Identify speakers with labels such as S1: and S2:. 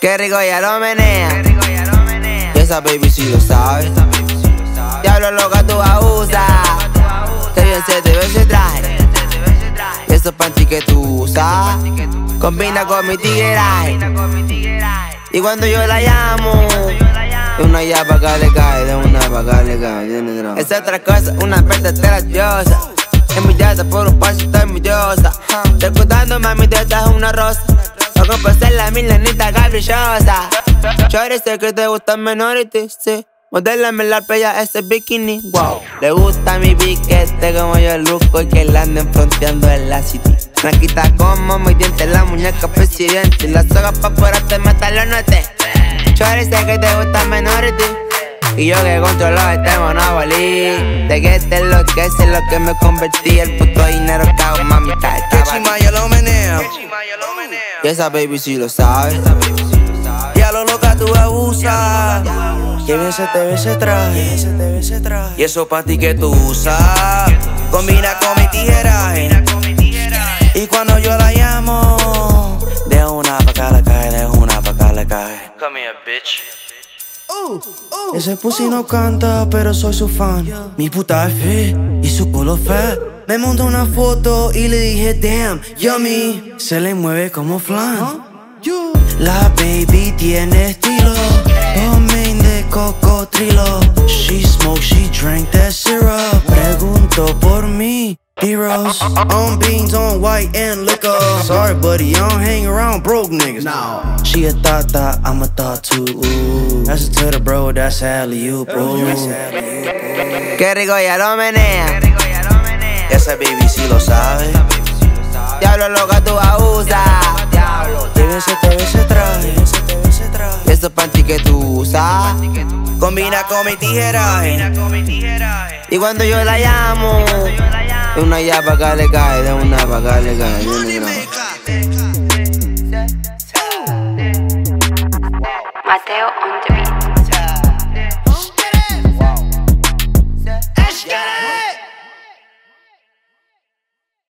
S1: Qué rico ya lo menea. Esa baby si lo sabe. Diablo loca tú abusas. Que bien se te ve ese traje. Y esos panty que tú usas. Combina con mi tigueraje. Y cuando yo la llamo. De una ya pa' acá le cae, de una pa' acá le cae. Es otra cosa, una verdadera diosa. Envidiosa por un paso, estoy envidiosa. Recordando, mami, de esta es una rosa. No ser la milenita caprichosa. Chore, sé que te gustan menores, sí. Modélame la playa ese bikini, wow. Le gusta mi piquete como yo luco y que la anden fronteando en la city. quita como mi diente, la muñeca presidente. Y la soga pa' fuera te mata los notes. Chore, sé que te gustan menores, y yo que controlo este monopoly De que te lo que es lo que me convertí El puto dinero que hago, mami, está
S2: chima yo lo
S1: Y esa baby si lo sabe.
S2: Ya lo loca tú abusas. Que bien se te ve ese traje. Y eso pa' ti que tú usas. Combina con mi tijeraje Y cuando yo la llamo De una pa' acá le cae, de una pa' acá le cae. Come here, bitch. Ese pussy no canta, pero soy su fan. Mi puta es fe y su culo fe. Me montó una foto y le dije, damn, yummy. Se le mueve como flan. La baby tiene estilo. Domain de cocotrilo. She smoke, she drank that syrup. Pregunto por mí. Heroes on beans, on white and liquor. Sorry, buddy, I don't hang around broke niggas. No. She a thought thought, I'm a thought too. Ooh. That's a to the bro, that's alley you, bro.
S1: Qué rico ya lo menea.
S2: Esa baby sí lo sabe.
S1: Diablo loca tú abusas.
S2: Debe se te ve ese traje.
S1: Esos panty que tú usas.
S2: Combina con mi tijeraje.
S1: Y cuando yo la llamo. De una ya pa' acá le cae, de una pa' acá le cae.
S3: Mateo